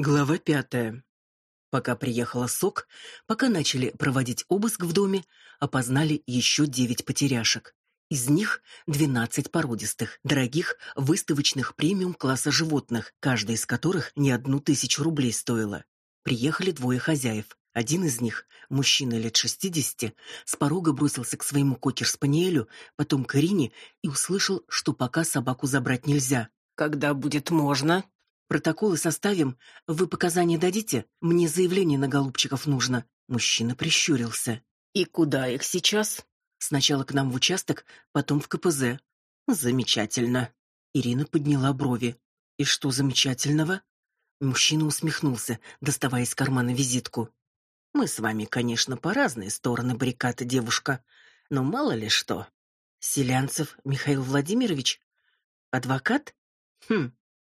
Глава пятая. Пока приехала СОК, пока начали проводить обыск в доме, опознали еще девять потеряшек. Из них двенадцать породистых, дорогих, выставочных премиум-класса животных, каждая из которых не одну тысячу рублей стоила. Приехали двое хозяев. Один из них, мужчина лет шестидесяти, с порога бросился к своему кокер-спаниелю, потом к Ирине и услышал, что пока собаку забрать нельзя. «Когда будет можно?» Протоколы составим. Вы показания дадите? Мне заявление на голубчиков нужно. Мужчина прищурился. И куда их сейчас? Сначала к нам в участок, потом в КПЗ. Замечательно. Ирина подняла брови. И что замечательного? Мужчина усмехнулся, доставая из кармана визитку. Мы с вами, конечно, по разные стороны баррикады, девушка, но мало ли что. Селянцев Михаил Владимирович, адвокат? Хм,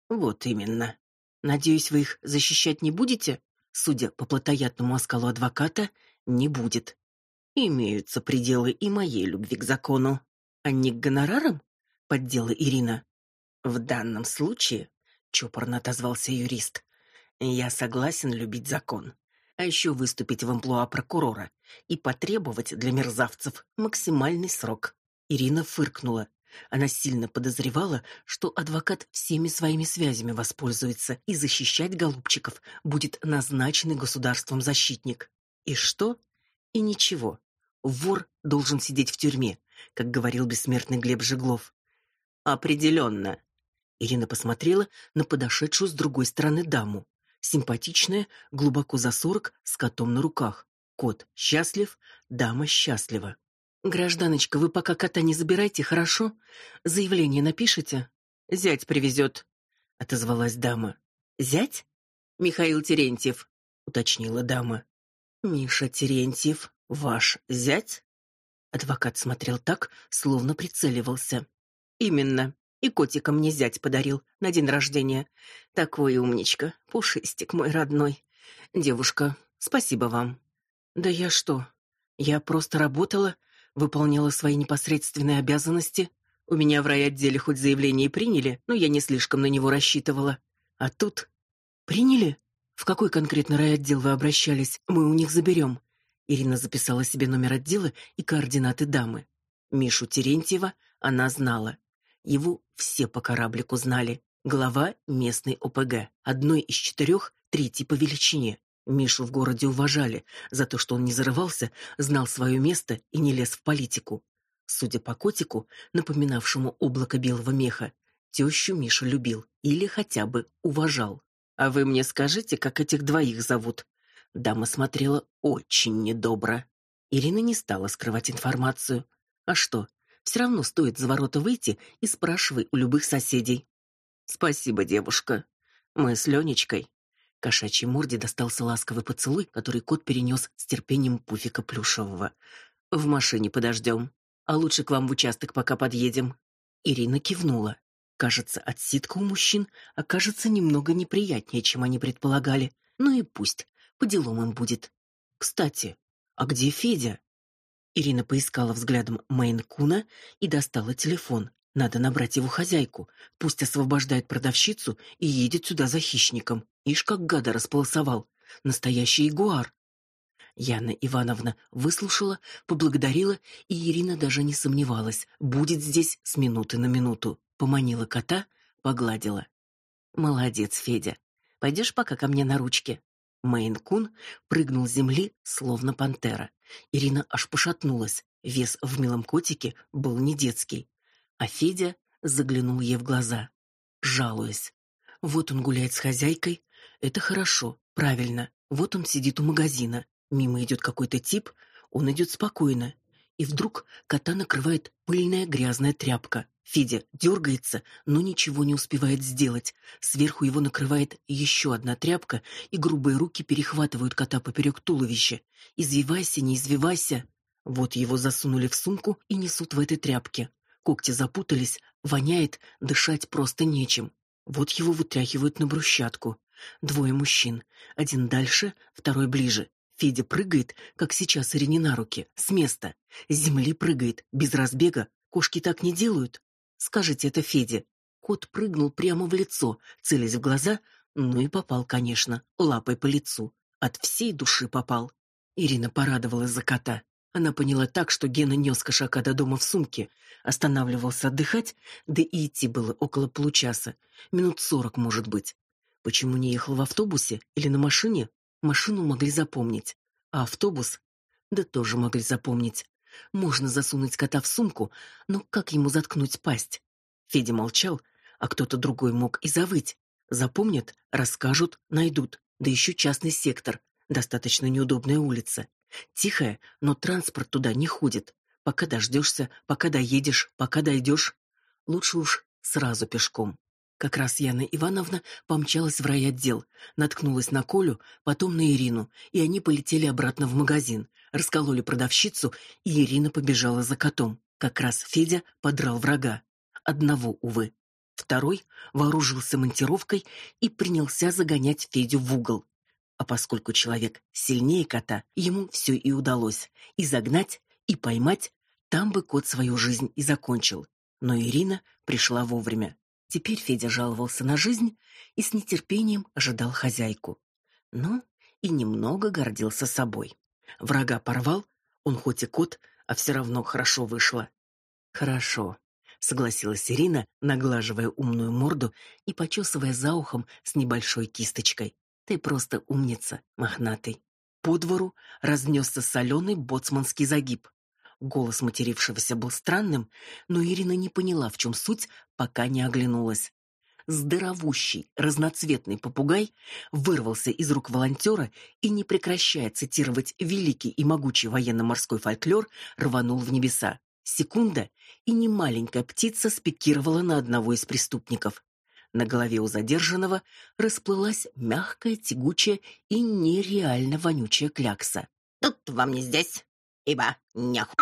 вот именно. Надеюсь, вы их защищать не будете? Судя по плотоядному оскалу адвоката, не будет. Имеются пределы и моей любви к закону. А не к гонорарам? Поддела Ирина. В данном случае, чопорно отозвался юрист, я согласен любить закон, а еще выступить в амплуа прокурора и потребовать для мерзавцев максимальный срок. Ирина фыркнула. Она сильно подозревала, что адвокат всеми своими связями воспользуется, и защищать голубчиков будет назначенный государством защитник. И что? И ничего. Вор должен сидеть в тюрьме, как говорил бессмертный Глеб Жеглов. Определенно. Ирина посмотрела на подошедшую с другой стороны даму. Симпатичная, глубоко за сорок, с котом на руках. Кот счастлив, дама счастлива. Гражданочка, вы пока кота не забирайте, хорошо? Заявление напишите. Зять привезет», — отозвалась дама. Зять? Михаил Терентьев, уточнила дама. Миша Терентьев, ваш зять? Адвокат смотрел так, словно прицеливался. Именно. И котика мне зять подарил на день рождения. Такой умничка, пушистик мой родной. Девушка, спасибо вам. Да я что? Я просто работала, выполняла свои непосредственные обязанности. У меня в райотделе хоть заявление и приняли, но я не слишком на него рассчитывала. А тут приняли? В какой конкретно райотдел вы обращались? Мы у них заберем». Ирина записала себе номер отдела и координаты дамы. Мишу Терентьева она знала. Его все по кораблику знали. Глава местной ОПГ, одной из четырех, третий по величине. Мишу в городе уважали за то, что он не зарывался, знал свое место и не лез в политику. Судя по котику, напоминавшему облако белого меха, тещу Миша любил или хотя бы уважал. А вы мне скажите, как этих двоих зовут? Дама смотрела очень недобро. Ирина не стала скрывать информацию. А что? Все равно стоит за ворота выйти и спрашивай у любых соседей. Спасибо, девушка. Мы с Ленечкой Кошачьей морде достался ласковый поцелуй, который кот перенес с терпением пуфика плюшевого. В машине подождем. А лучше к вам в участок пока подъедем. Ирина кивнула. Кажется, отсидка у мужчин окажется немного неприятнее, чем они предполагали. Ну и пусть, по делам им будет. Кстати, а где Федя? Ирина поискала взглядом Мейн-куна и достала телефон. Надо набрать его хозяйку. Пусть освобождает продавщицу и едет сюда за хищником. Ишь, как гада располосовал. Настоящий ягуар. Яна Ивановна выслушала, поблагодарила, и Ирина даже не сомневалась, будет здесь с минуты на минуту. Поманила кота, погладила. Молодец, Федя. Пойдешь пока ко мне на ручки. Мейн-кун прыгнул с земли, словно пантера. Ирина аж пошатнулась. Вес в милом котике был не детский. А Федя заглянул ей в глаза, жалуясь. Вот он гуляет с хозяйкой, это хорошо, правильно. Вот он сидит у магазина, мимо идет какой-то тип, он идет спокойно. И вдруг кота накрывает пыльная грязная тряпка. Федя дергается, но ничего не успевает сделать. Сверху его накрывает еще одна тряпка, и грубые руки перехватывают кота поперек туловища. Извивайся, не извивайся. Вот его засунули в сумку и несут в этой тряпке. Когти запутались, воняет, дышать просто нечем. Вот его вытряхивают на брусчатку. Двое мужчин. Один дальше, второй ближе. Федя прыгает, как сейчас Ирине на руки, с места. С земли прыгает, без разбега. Кошки так не делают. Скажите это Феде. Кот прыгнул прямо в лицо, целясь в глаза, Ну и попал, конечно, лапой по лицу. От всей души попал. Ирина порадовалась за кота. Она поняла так, что Гена нес кошака до дома в сумке, останавливался отдыхать, да и идти было около получаса, минут сорок, может быть. Почему не ехал в автобусе или на машине? Машину могли запомнить, а автобус да тоже могли запомнить. Можно засунуть кота в сумку, но как ему заткнуть пасть? Федя молчал, а кто-то другой мог и завыть. Запомнят, расскажут, найдут. Да еще частный сектор, достаточно неудобная улица. Тихая, но транспорт туда не ходит. Пока дождешься, пока доедешь, пока дойдешь. Лучше уж сразу пешком. Как раз Яна Ивановна помчалась в райотдел, наткнулась на Колю, потом на Ирину, и они полетели обратно в магазин, раскололи продавщицу, и Ирина побежала за котом. Как раз Федя подрал врага. Одного, увы. Второй вооружился монтировкой и принялся загонять Федю в угол. А поскольку человек сильнее кота, ему все и удалось. И загнать, и поймать, там бы кот свою жизнь и закончил. Но Ирина пришла вовремя. Теперь Федя жаловался на жизнь и с нетерпением ожидал хозяйку. Но и немного гордился собой. Врага порвал, он хоть и кот, а все равно хорошо вышло. Хорошо, согласилась Ирина, наглаживая умную морду и почесывая за ухом с небольшой кисточкой. Ты просто умница, мохнатый. По двору разнесся соленый боцманский загиб. Голос матерившегося был странным, но Ирина не поняла, в чем суть, пока не оглянулась. Здоровущий, разноцветный попугай вырвался из рук волонтера и, не прекращая цитировать великий и могучий военно-морской фольклор, рванул в небеса. Секунда, и немаленькая птица спикировала на одного из преступников. На голове у задержанного расплылась мягкая, тягучая и нереально вонючая клякса. «Тут вам не здесь!» Ибо неху.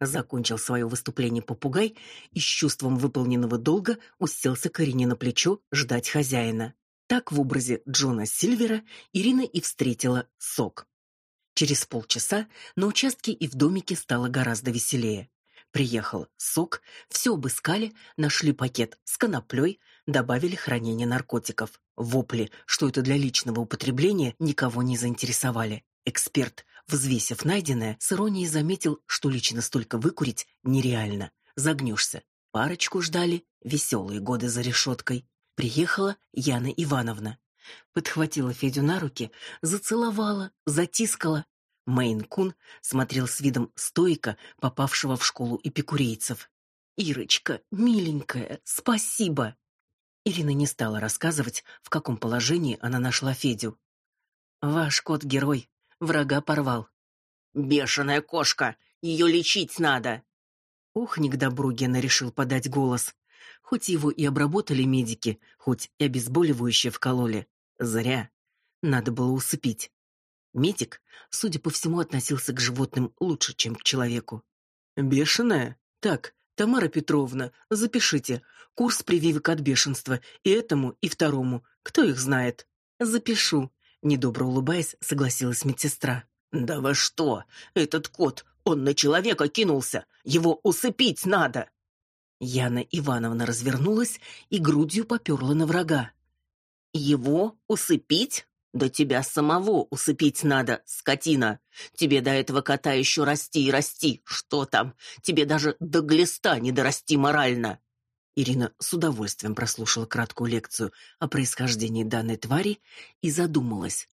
Закончил свое выступление попугай и с чувством выполненного долга уселся к на плечо ждать хозяина. Так в образе Джона Сильвера Ирина и встретила Сок. Через полчаса на участке и в домике стало гораздо веселее. Приехал Сок, все обыскали, нашли пакет с коноплей, добавили хранение наркотиков. Вопли, что это для личного употребления, никого не заинтересовали. Эксперт Взвесив найденное, с иронией заметил, что лично столько выкурить нереально. Загнешься. Парочку ждали веселые годы за решеткой. Приехала Яна Ивановна. Подхватила Федю на руки, зацеловала, затискала. Мейн-кун смотрел с видом стойка, попавшего в школу эпикурейцев. «Ирочка, миленькая, спасибо!» Ирина не стала рассказывать, в каком положении она нашла Федю. «Ваш кот-герой врага порвал. Бешеная кошка, ее лечить надо. Ух, не к добру Гена решил подать голос. Хоть его и обработали медики, хоть и обезболивающее вкололи. Зря. Надо было усыпить. Медик, судя по всему, относился к животным лучше, чем к человеку. Бешеная? Так, Тамара Петровна, запишите. Курс прививок от бешенства и этому, и второму. Кто их знает? Запишу недобро улыбаясь, согласилась медсестра. Да вы что? Этот кот, он на человека кинулся. Его усыпить надо. Яна Ивановна развернулась и грудью поперла на врага. Его усыпить? Да тебя самого усыпить надо, скотина. Тебе до этого кота еще расти и расти. Что там? Тебе даже до глиста не дорасти морально. Ирина с удовольствием прослушала краткую лекцию о происхождении данной твари и задумалась.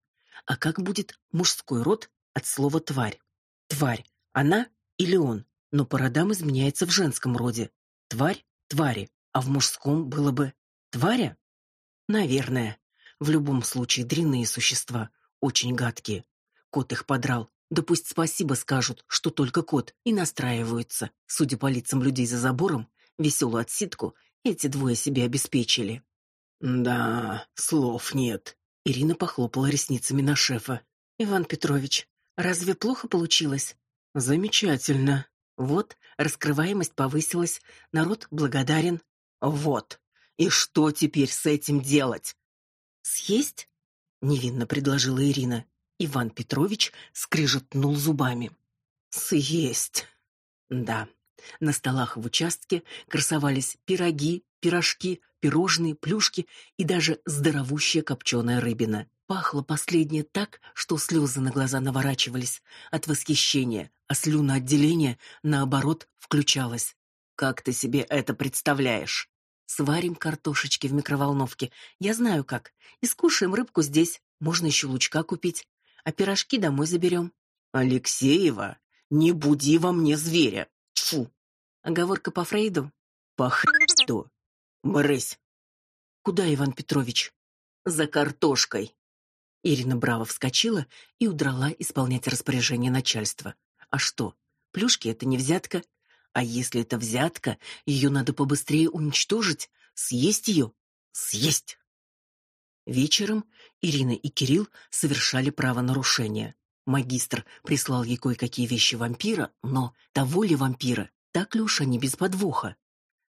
А как будет мужской род от слова тварь? Тварь она или он? Но по родам изменяется в женском роде. Тварь твари, а в мужском было бы тваря? Наверное. В любом случае дрянные существа, очень гадкие. Кот их подрал. Да пусть спасибо скажут, что только кот, и настраиваются. Судя по лицам людей за забором, веселую отсидку эти двое себе обеспечили. Да, слов нет. Ирина похлопала ресницами на шефа. Иван Петрович, разве плохо получилось? Замечательно. Вот, раскрываемость повысилась, народ благодарен. Вот. И что теперь с этим делать? Съесть? невинно предложила Ирина. Иван Петрович скрижетнул зубами. Съесть. Да, На столах в участке красовались пироги, пирожки, пирожные, плюшки и даже здоровущая копченая рыбина. Пахло последнее так, что слезы на глаза наворачивались от восхищения, а слюноотделение, наоборот, включалось. «Как ты себе это представляешь?» «Сварим картошечки в микроволновке. Я знаю как. И скушаем рыбку здесь. Можно еще лучка купить. А пирожки домой заберем». «Алексеева, не буди во мне зверя. Тьфу!» Оговорка по Фрейду? «По хресту. Брысь!» «Куда, Иван Петрович?» «За картошкой». Ирина браво вскочила и удрала исполнять распоряжение начальства. А что? Плюшки это не взятка, а если это взятка, ее надо побыстрее уничтожить, съесть ее, съесть. Вечером Ирина и Кирилл совершали правонарушение. Магистр прислал ей кое-какие вещи вампира, но того ли вампира, так ли уж они без подвоха?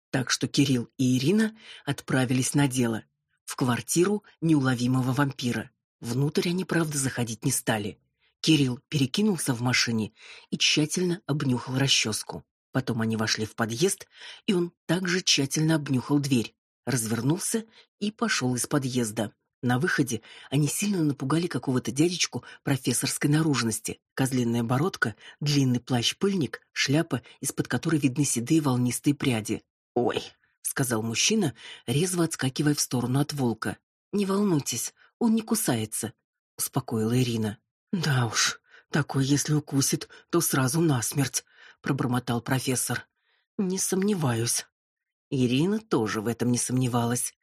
Так что Кирилл и Ирина отправились на дело в квартиру неуловимого вампира. Внутрь они, правда, заходить не стали. Кирилл перекинулся в машине и тщательно обнюхал расческу. Потом они вошли в подъезд, и он также тщательно обнюхал дверь, развернулся и пошел из подъезда. На выходе они сильно напугали какого-то дядечку профессорской наружности. Козлиная бородка, длинный плащ-пыльник, шляпа, из-под которой видны седые волнистые пряди. "Ой", сказал мужчина, резво отскакивая в сторону от волка. "Не волнуйтесь, он не кусается", успокоила Ирина. "Да уж, такой если укусит, то сразу насмерть", пробормотал профессор. "Не сомневаюсь". Ирина тоже в этом не сомневалась.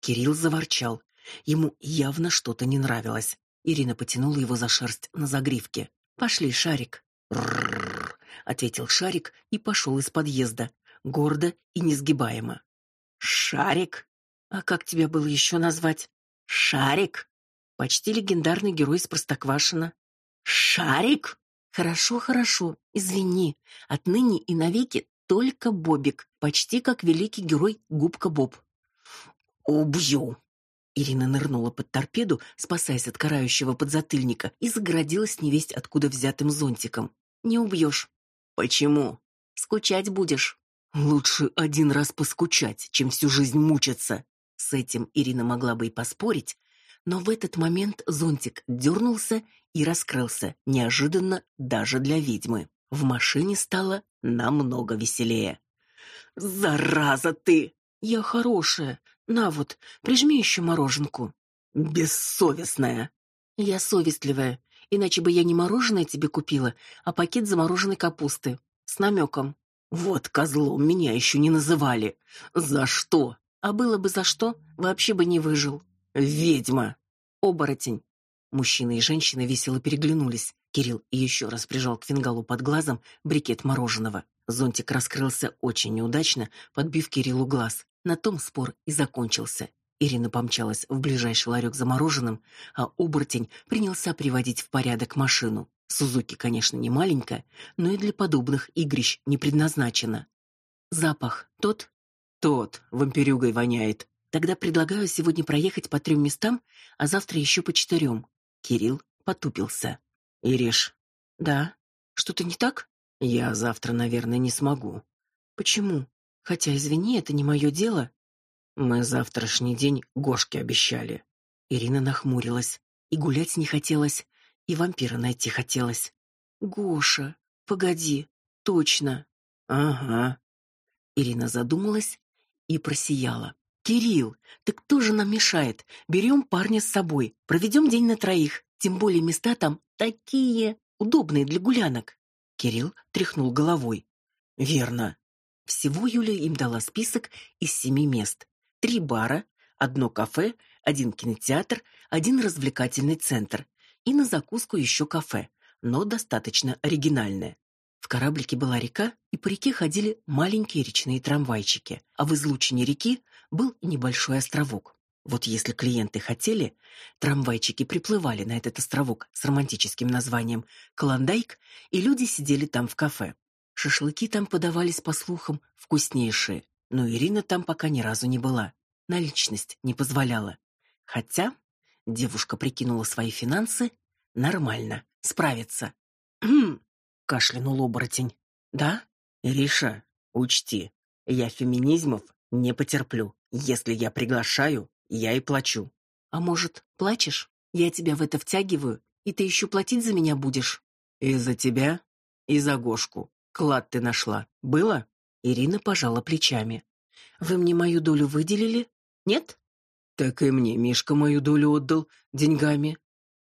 Кирилл заворчал. Ему явно что-то не нравилось. Ирина потянула его за шерсть на загривке. "Пошли, Шарик". «Ррррр», — ответил Шарик и пошел из подъезда, гордо и несгибаемо. «Шарик? А как тебя было еще назвать?» «Шарик?» «Почти легендарный герой из Простоквашино». «Шарик?» «Хорошо, хорошо, извини. Отныне и навеки только Бобик, почти как великий герой Губка Боб». «Убью!» Ирина нырнула под торпеду, спасаясь от карающего подзатыльника, и загородилась невесть откуда взятым зонтиком. «Не убьешь». «Почему?» «Скучать будешь». «Лучше один раз поскучать, чем всю жизнь мучиться». С этим Ирина могла бы и поспорить, но в этот момент зонтик дернулся и раскрылся, неожиданно даже для ведьмы. В машине стало намного веселее. «Зараза ты!» «Я хорошая. На вот, прижми еще мороженку». «Бессовестная!» «Я совестливая. Иначе бы я не мороженое тебе купила, а пакет замороженной капусты. С намеком». «Вот козлом меня еще не называли. За что?» «А было бы за что, вообще бы не выжил». «Ведьма!» «Оборотень». Мужчина и женщина весело переглянулись. Кирилл еще раз прижал к фингалу под глазом брикет мороженого. Зонтик раскрылся очень неудачно, подбив Кириллу глаз. На том спор и закончился. Ирина помчалась в ближайший ларек за мороженым, а оборотень принялся приводить в порядок машину. Сузуки, конечно, не маленькая, но и для подобных игрищ не предназначена. Запах тот? Тот, вампирюгой воняет. Тогда предлагаю сегодня проехать по трем местам, а завтра еще по четырем». Кирилл потупился. Ириш. Да. Что-то не так? Я завтра, наверное, не смогу. Почему? Хотя, извини, это не мое дело. Мы завтрашний день Гошке обещали. Ирина нахмурилась. И гулять не хотелось, и вампира найти хотелось. Гоша, погоди, точно. Ага. Ирина задумалась и просияла. Кирилл, ты кто же нам мешает? Берем парня с собой, проведем день на троих. Тем более места там такие удобные для гулянок. Кирилл тряхнул головой. Верно. Всего Юля им дала список из семи мест. Три бара, одно кафе, один кинотеатр, один развлекательный центр и на закуску еще кафе, но достаточно оригинальное. В кораблике была река, и по реке ходили маленькие речные трамвайчики, а в излучине реки был небольшой островок. Вот если клиенты хотели, трамвайчики приплывали на этот островок с романтическим названием Клондайк, и люди сидели там в кафе. Шашлыки там подавались, по слухам, вкуснейшие, но Ирина там пока ни разу не была. Наличность не позволяла. Хотя девушка прикинула свои финансы, нормально, справится. «Хм!» — кашлянул оборотень. «Да?» Риша, учти, я феминизмов не потерплю. Если я приглашаю, я и плачу. А может, плачешь? Я тебя в это втягиваю, и ты еще платить за меня будешь? Из-за тебя и за Гошку. Клад ты нашла. Было? Ирина пожала плечами. Вы мне мою долю выделили? Нет? Так и мне Мишка мою долю отдал деньгами.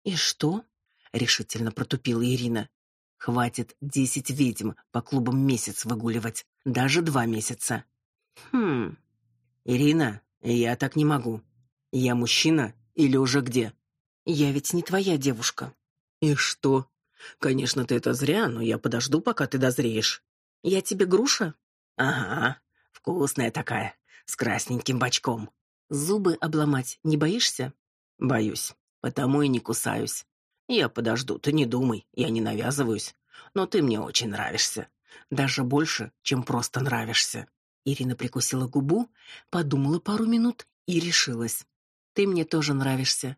И что? решительно протупила Ирина. Хватит десять ведьм по клубам месяц выгуливать, даже два месяца. Хм. Ирина, я так не могу. Я мужчина или уже где? Я ведь не твоя девушка. И что? Конечно, ты это зря, но я подожду, пока ты дозреешь. Я тебе груша? Ага. Вкусная такая, с красненьким бочком. Зубы обломать не боишься? Боюсь, потому и не кусаюсь. Я подожду, ты не думай, я не навязываюсь. Но ты мне очень нравишься. Даже больше, чем просто нравишься. Ирина прикусила губу, подумала пару минут и решилась. Ты мне тоже нравишься.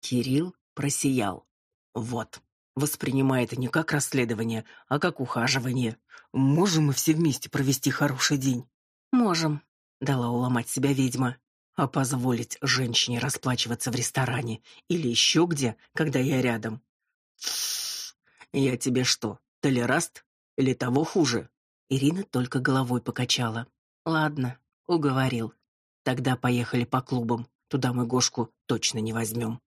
Кирилл просиял. Вот. Воспринимай это не как расследование, а как ухаживание. Можем мы все вместе провести хороший день. Можем, дала уломать себя ведьма. А позволить женщине расплачиваться в ресторане или еще где, когда я рядом? Я тебе что, толераст или того хуже? Ирина только головой покачала. Ладно, уговорил. Тогда поехали по клубам. Туда мы Гошку точно не возьмем.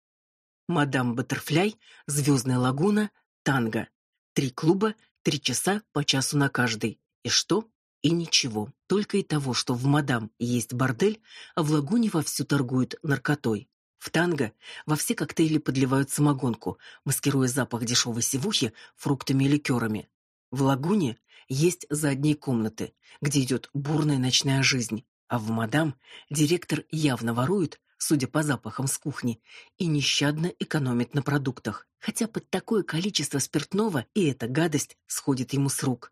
Мадам Баттерфляй, Звездная лагуна, танго. Три клуба, три часа по часу на каждый. И что? И ничего, только и того, что в мадам есть бордель, а в лагуне вовсю торгуют наркотой. В танго во все коктейли подливают самогонку, маскируя запах дешевой сивухи фруктами и ликерами. В лагуне есть задние комнаты, где идет бурная ночная жизнь, а в мадам директор явно ворует, судя по запахам с кухни, и нещадно экономит на продуктах, хотя под такое количество спиртного и эта гадость сходит ему с рук.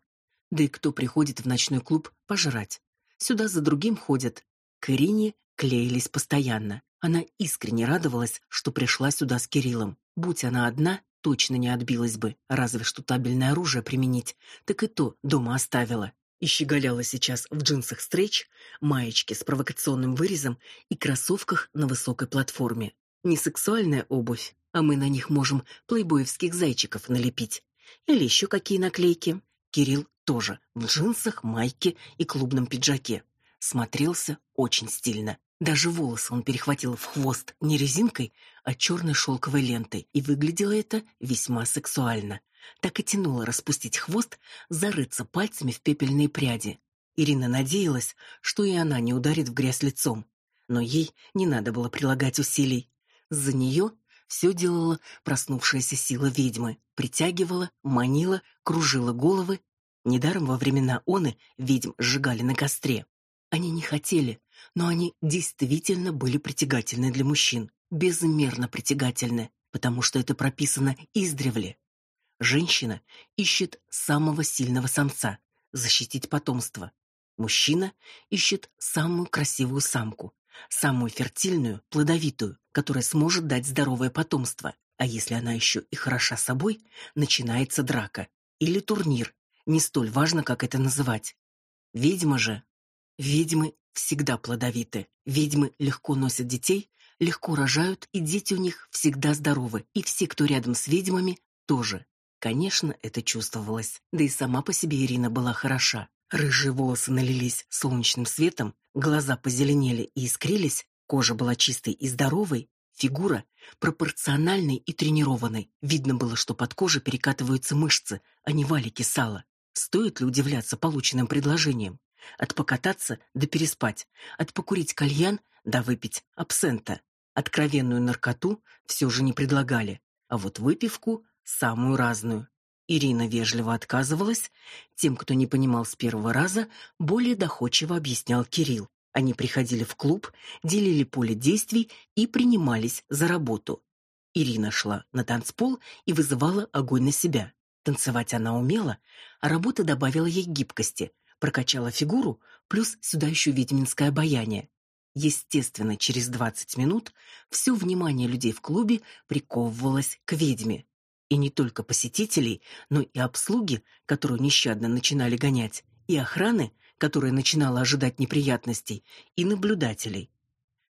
Да и кто приходит в ночной клуб пожрать? Сюда за другим ходят. К Ирине клеились постоянно. Она искренне радовалась, что пришла сюда с Кириллом. Будь она одна, точно не отбилась бы, разве что табельное оружие применить, так и то дома оставила. И щеголяла сейчас в джинсах стрейч, маечке с провокационным вырезом и кроссовках на высокой платформе. Не сексуальная обувь, а мы на них можем плейбоевских зайчиков налепить. Или еще какие наклейки. Кирилл тоже в джинсах, майке и клубном пиджаке. Смотрелся очень стильно. Даже волосы он перехватил в хвост не резинкой, а черной шелковой лентой, и выглядело это весьма сексуально. Так и тянуло распустить хвост, зарыться пальцами в пепельные пряди. Ирина надеялась, что и она не ударит в грязь лицом, но ей не надо было прилагать усилий. За нее все делала проснувшаяся сила ведьмы, притягивала, манила, кружила головы. Недаром во времена оны ведьм сжигали на костре. Они не хотели, но они действительно были притягательны для мужчин, безмерно притягательны, потому что это прописано издревле. Женщина ищет самого сильного самца, защитить потомство. Мужчина ищет самую красивую самку, самую фертильную, плодовитую, которая сможет дать здоровое потомство. А если она еще и хороша собой, начинается драка или турнир, не столь важно, как это называть. Ведьма же, ведьмы всегда плодовиты. Ведьмы легко носят детей, легко рожают, и дети у них всегда здоровы, и все, кто рядом с ведьмами, тоже. Конечно, это чувствовалось. Да и сама по себе Ирина была хороша. Рыжие волосы налились солнечным светом, глаза позеленели и искрились, кожа была чистой и здоровой, фигура пропорциональной и тренированной. Видно было, что под кожей перекатываются мышцы, а не валики сала. Стоит ли удивляться полученным предложениям? От покататься до переспать, от покурить кальян до выпить абсента. Откровенную наркоту все же не предлагали, а вот выпивку самую разную. Ирина вежливо отказывалась, тем, кто не понимал с первого раза, более доходчиво объяснял Кирилл. Они приходили в клуб, делили поле действий и принимались за работу. Ирина шла на танцпол и вызывала огонь на себя. Танцевать она умела, а работа добавила ей гибкости, прокачала фигуру, плюс сюда еще ведьминское обаяние. Естественно, через 20 минут все внимание людей в клубе приковывалось к ведьме. И не только посетителей, но и обслуги, которую нещадно начинали гонять, и охраны, которая начинала ожидать неприятностей, и наблюдателей.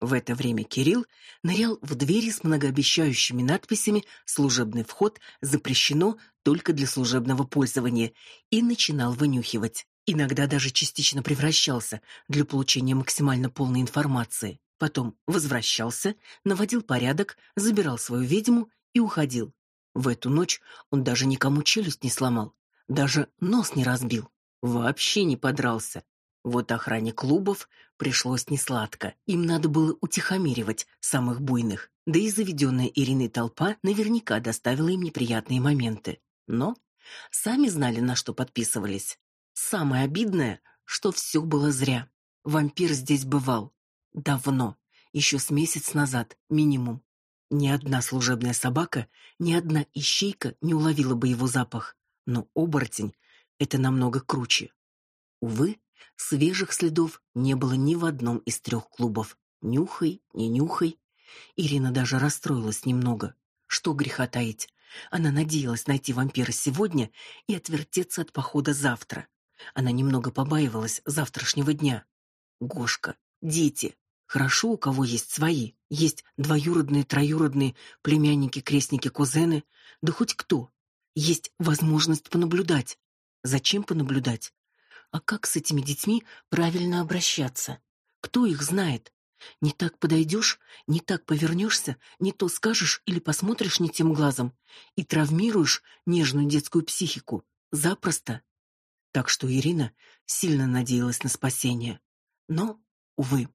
В это время Кирилл нырял в двери с многообещающими надписями «Служебный вход запрещено только для служебного пользования» и начинал вынюхивать. Иногда даже частично превращался для получения максимально полной информации. Потом возвращался, наводил порядок, забирал свою ведьму и уходил. В эту ночь он даже никому челюсть не сломал, даже нос не разбил, вообще не подрался. Вот охране клубов пришлось несладко. Им надо было утихомиривать самых буйных. Да и заведенная Ириной толпа наверняка доставила им неприятные моменты. Но сами знали, на что подписывались. Самое обидное, что все было зря. Вампир здесь бывал. Давно. Еще с месяц назад, минимум. Ни одна служебная собака, ни одна ищейка не уловила бы его запах. Но оборотень — это намного круче. Увы, Свежих следов не было ни в одном из трех клубов. Нюхай, не нюхай. Ирина даже расстроилась немного. Что греха таить? Она надеялась найти вампира сегодня и отвертеться от похода завтра. Она немного побаивалась завтрашнего дня. Гошка, дети. Хорошо, у кого есть свои. Есть двоюродные, троюродные, племянники, крестники, кузены. Да хоть кто. Есть возможность понаблюдать. Зачем понаблюдать? А как с этими детьми правильно обращаться? Кто их знает? Не так подойдешь, не так повернешься, не то скажешь или посмотришь не тем глазом и травмируешь нежную детскую психику. Запросто. Так что Ирина сильно надеялась на спасение. Но, увы,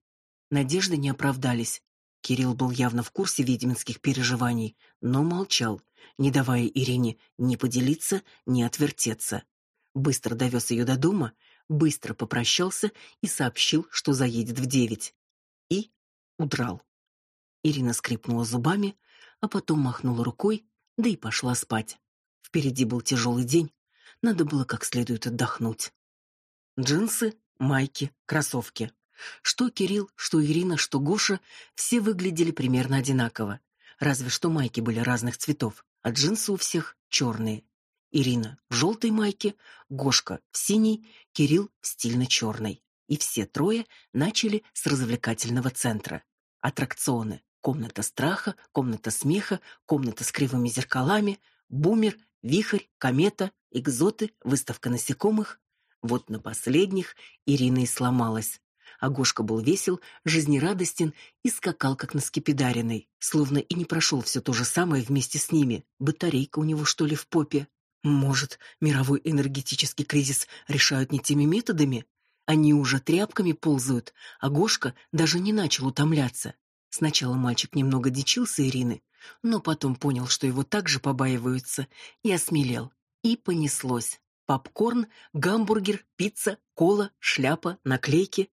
надежды не оправдались. Кирилл был явно в курсе ведьминских переживаний, но молчал, не давая Ирине ни поделиться, ни отвертеться. Быстро довез ее до дома быстро попрощался и сообщил, что заедет в девять. И удрал. Ирина скрипнула зубами, а потом махнула рукой, да и пошла спать. Впереди был тяжелый день, надо было как следует отдохнуть. Джинсы, майки, кроссовки. Что Кирилл, что Ирина, что Гоша, все выглядели примерно одинаково. Разве что майки были разных цветов, а джинсы у всех черные. Ирина в желтой майке, Гошка в синей, Кирилл в стильно черной. И все трое начали с развлекательного центра. Аттракционы: комната страха, комната смеха, комната с кривыми зеркалами, бумер, вихрь, комета, экзоты, выставка насекомых. Вот на последних Ирина и сломалась. А Гошка был весел, жизнерадостен и скакал как на скипидаренной, словно и не прошел все то же самое вместе с ними. Батарейка у него что ли в попе? Может, мировой энергетический кризис решают не теми методами? Они уже тряпками ползают, а Гошка даже не начал утомляться. Сначала мальчик немного дичился Ирины, но потом понял, что его также побаиваются, и осмелел. И понеслось. Попкорн, гамбургер, пицца, кола, шляпа, наклейки.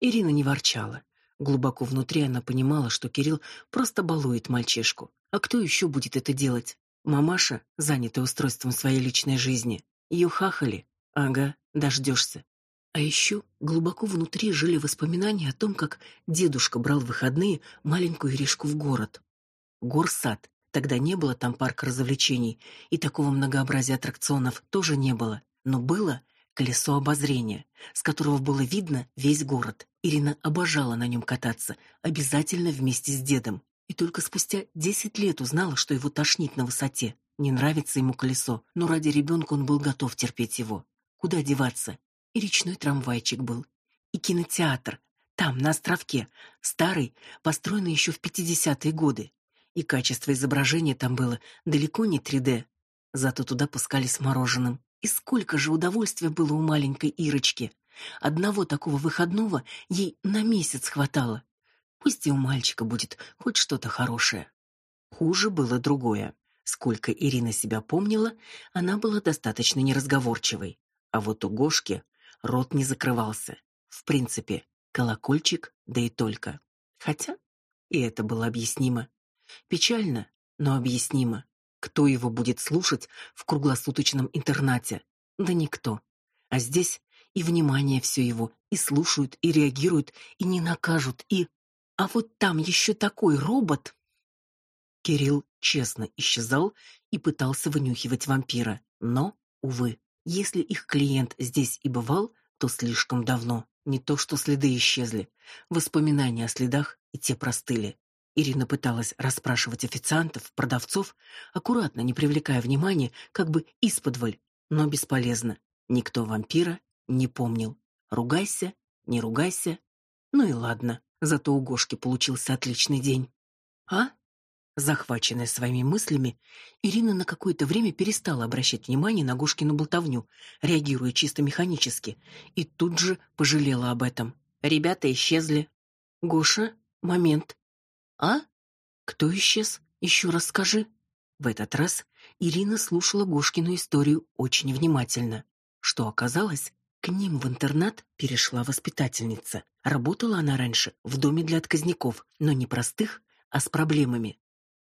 Ирина не ворчала. Глубоко внутри она понимала, что Кирилл просто балует мальчишку. А кто еще будет это делать? Мамаша, занятая устройством своей личной жизни, ее хахали. Ага, дождешься. А еще глубоко внутри жили воспоминания о том, как дедушка брал в выходные маленькую Иришку в город. Горсад. Тогда не было там парка развлечений, и такого многообразия аттракционов тоже не было. Но было колесо обозрения, с которого было видно весь город. Ирина обожала на нем кататься, обязательно вместе с дедом и только спустя десять лет узнала, что его тошнит на высоте. Не нравится ему колесо, но ради ребенка он был готов терпеть его. Куда деваться? И речной трамвайчик был, и кинотеатр, там, на островке, старый, построенный еще в пятидесятые годы. И качество изображения там было далеко не 3D. Зато туда пускали с мороженым. И сколько же удовольствия было у маленькой Ирочки. Одного такого выходного ей на месяц хватало. Пусть и у мальчика будет хоть что-то хорошее. Хуже было другое. Сколько Ирина себя помнила, она была достаточно неразговорчивой. А вот у Гошки рот не закрывался. В принципе, колокольчик, да и только. Хотя и это было объяснимо. Печально, но объяснимо. Кто его будет слушать в круглосуточном интернате? Да никто. А здесь и внимание все его, и слушают, и реагируют, и не накажут, и а вот там еще такой робот. Кирилл честно исчезал и пытался вынюхивать вампира, но увы, если их клиент здесь и бывал, то слишком давно. Не то, что следы исчезли, воспоминания о следах и те простыли. Ирина пыталась расспрашивать официантов, продавцов, аккуратно, не привлекая внимания, как бы исподволь, но бесполезно. Никто вампира не помнил. Ругайся, не ругайся. Ну и ладно, зато у Гошки получился отличный день. А? Захваченная своими мыслями, Ирина на какое-то время перестала обращать внимание на Гошкину болтовню, реагируя чисто механически, и тут же пожалела об этом. Ребята исчезли. Гоша, момент. А? Кто исчез? Еще раз скажи. В этот раз Ирина слушала Гошкину историю очень внимательно. Что оказалось, к ним в интернат перешла воспитательница. Работала она раньше в доме для отказников, но не простых, а с проблемами.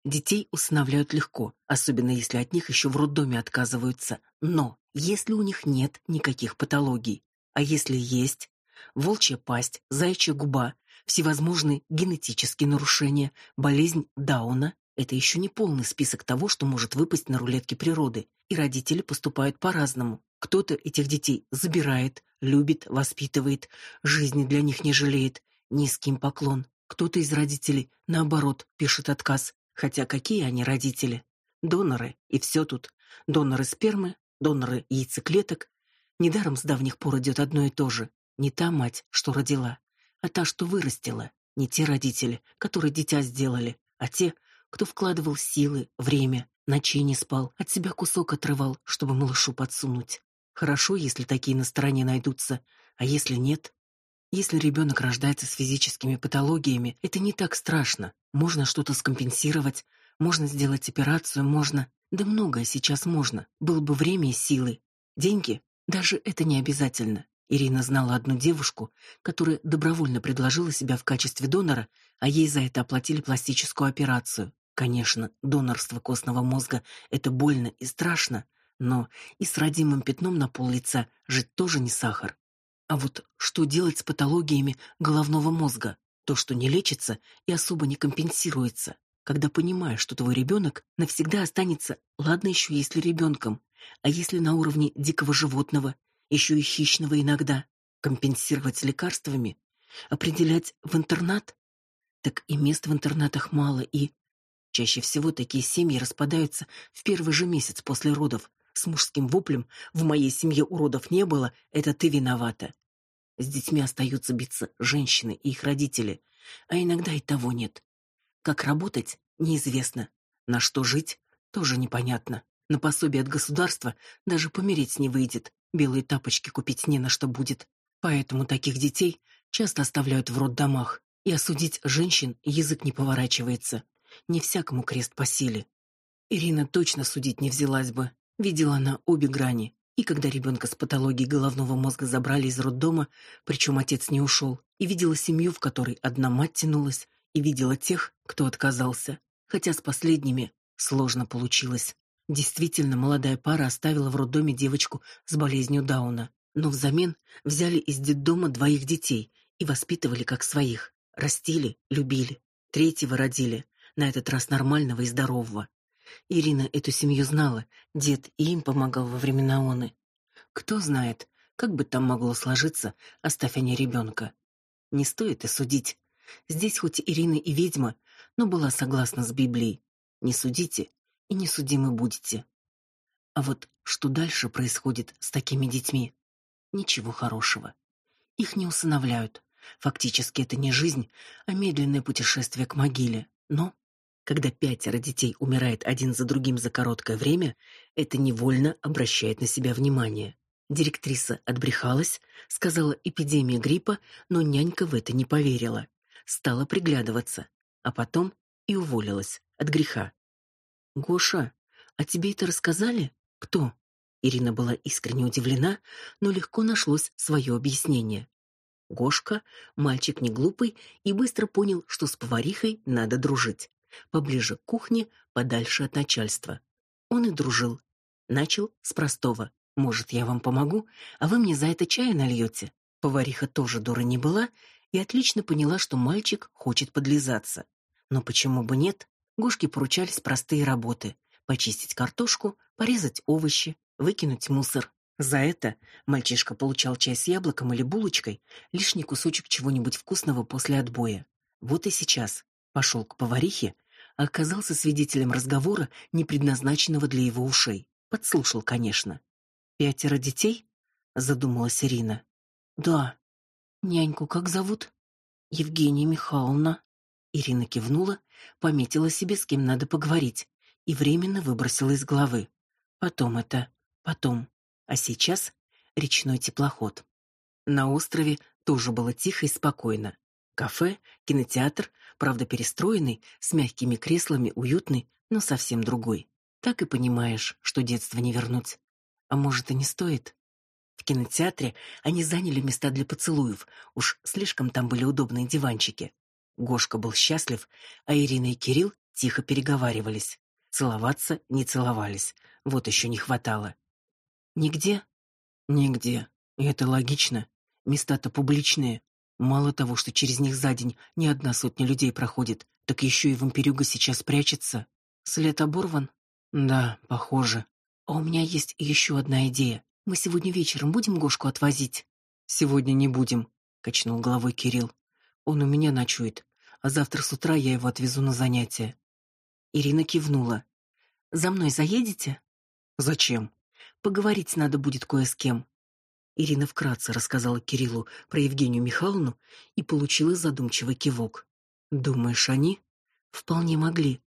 Детей усыновляют легко, особенно если от них еще в роддоме отказываются. Но если у них нет никаких патологий, а если есть волчья пасть, заячья губа, всевозможные генетические нарушения, болезнь Дауна это еще не полный список того, что может выпасть на рулетке природы, и родители поступают по-разному. Кто-то этих детей забирает, любит, воспитывает, жизни для них не жалеет, низкий им поклон. Кто-то из родителей наоборот пишет отказ, Хотя какие они родители? Доноры, и все тут. Доноры спермы, доноры яйцеклеток. Недаром с давних пор идет одно и то же. Не та мать, что родила, а та, что вырастила. Не те родители, которые дитя сделали, а те, кто вкладывал силы, время, ночей не спал, от себя кусок отрывал, чтобы малышу подсунуть. Хорошо, если такие на стороне найдутся, а если нет, если ребенок рождается с физическими патологиями, это не так страшно. Можно что-то скомпенсировать, можно сделать операцию, можно... Да многое сейчас можно. Было бы время и силы. Деньги? Даже это не обязательно. Ирина знала одну девушку, которая добровольно предложила себя в качестве донора, а ей за это оплатили пластическую операцию. Конечно, донорство костного мозга — это больно и страшно, но и с родимым пятном на пол лица жить тоже не сахар. А вот что делать с патологиями головного мозга? То, что не лечится и особо не компенсируется. Когда понимаешь, что твой ребенок навсегда останется, ладно еще если ребенком, а если на уровне дикого животного, еще и хищного иногда, компенсировать лекарствами, определять в интернат? Так и мест в интернатах мало, и чаще всего такие семьи распадаются в первый же месяц после родов, с мужским воплем «в моей семье уродов не было, это ты виновата». С детьми остаются биться женщины и их родители, а иногда и того нет. Как работать неизвестно, на что жить тоже непонятно. На пособие от государства даже помереть не выйдет, белые тапочки купить не на что будет. Поэтому таких детей часто оставляют в роддомах, и осудить женщин язык не поворачивается. Не всякому крест по силе. Ирина точно судить не взялась бы, Видела она обе грани. И когда ребенка с патологией головного мозга забрали из роддома, причем отец не ушел, и видела семью, в которой одна мать тянулась, и видела тех, кто отказался. Хотя с последними сложно получилось. Действительно, молодая пара оставила в роддоме девочку с болезнью Дауна, но взамен взяли из детдома двоих детей и воспитывали как своих, растили, любили. Третьего родили, на этот раз нормального и здорового. Ирина эту семью знала, дед и им помогал во времена оны. Кто знает, как бы там могло сложиться, оставь они ребенка. Не стоит и судить. Здесь хоть Ирина и ведьма, но была согласна с Библией. Не судите и не судимы будете. А вот что дальше происходит с такими детьми? Ничего хорошего. Их не усыновляют. Фактически это не жизнь, а медленное путешествие к могиле. Но когда пятеро детей умирает один за другим за короткое время, это невольно обращает на себя внимание. Директриса отбрехалась, сказала эпидемия гриппа, но нянька в это не поверила. Стала приглядываться, а потом и уволилась от греха. Гоша, а тебе это рассказали? Кто? Ирина была искренне удивлена, но легко нашлось свое объяснение. Гошка, мальчик не глупый и быстро понял, что с поварихой надо дружить поближе к кухне, подальше от начальства. Он и дружил. Начал с простого: "Может, я вам помогу, а вы мне за это чая нальете?» Повариха тоже дура не была и отлично поняла, что мальчик хочет подлизаться. Но почему бы нет? Гошке поручались простые работы: почистить картошку, порезать овощи, выкинуть мусор. За это мальчишка получал чай с яблоком или булочкой, лишний кусочек чего-нибудь вкусного после отбоя. Вот и сейчас пошел к поварихе, а оказался свидетелем разговора, не предназначенного для его ушей. Подслушал, конечно. Пятеро детей? задумалась Ирина. Да. Няньку как зовут? Евгения Михайловна. Ирина кивнула, пометила себе, с кем надо поговорить, и временно выбросила из головы. Потом это, потом. А сейчас речной теплоход. На острове тоже было тихо и спокойно. Кафе, кинотеатр, правда перестроенный, с мягкими креслами, уютный, но совсем другой. Так и понимаешь, что детство не вернуть. А может, и не стоит? В кинотеатре они заняли места для поцелуев, уж слишком там были удобные диванчики. Гошка был счастлив, а Ирина и Кирилл тихо переговаривались. Целоваться не целовались. Вот еще не хватало. Нигде? Нигде. Это логично. Места-то публичные. Мало того, что через них за день не одна сотня людей проходит, так еще и вампирюга сейчас прячется. След оборван? Да, похоже. А у меня есть еще одна идея. Мы сегодня вечером будем Гошку отвозить? Сегодня не будем, качнул головой Кирилл. Он у меня ночует, а завтра с утра я его отвезу на занятия. Ирина кивнула. За мной заедете? Зачем? Поговорить надо будет кое с кем. Ирина вкратце рассказала Кириллу про Евгению Михайловну и получила задумчивый кивок. Думаешь, они вполне могли.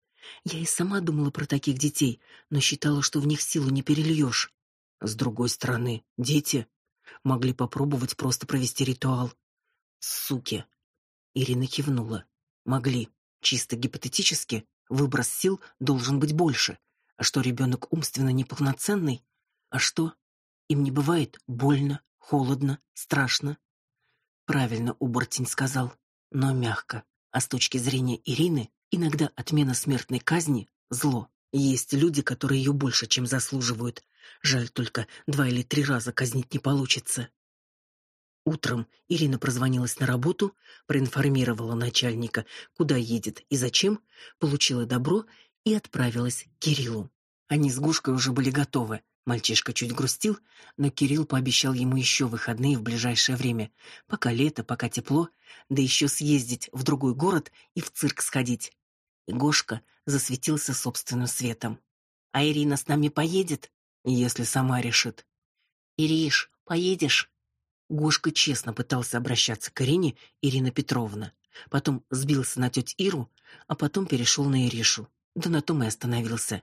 Я и сама думала про таких детей, но считала, что в них силу не перельешь. С другой стороны, дети могли попробовать просто провести ритуал. Суки. Ирина кивнула. Могли. Чисто гипотетически выброс сил должен быть больше. А что ребенок умственно неполноценный? А что? Им не бывает больно, холодно, страшно. Правильно Убортень сказал, но мягко. А с точки зрения Ирины, иногда отмена смертной казни зло. Есть люди, которые ее больше, чем заслуживают. Жаль только, два или три раза казнить не получится. Утром Ирина прозвонилась на работу, проинформировала начальника, куда едет и зачем, получила добро и отправилась к Кириллу. Они с Гушкой уже были готовы. Мальчишка чуть грустил, но Кирилл пообещал ему еще выходные в ближайшее время, пока лето, пока тепло, да еще съездить в другой город и в цирк сходить. И Гошка засветился собственным светом. А Ирина с нами поедет, если сама решит. Ириш, поедешь? Гошка честно пытался обращаться к Ирине Ирина Петровна, потом сбился на тетю Иру, а потом перешел на Иришу. Да на том и остановился.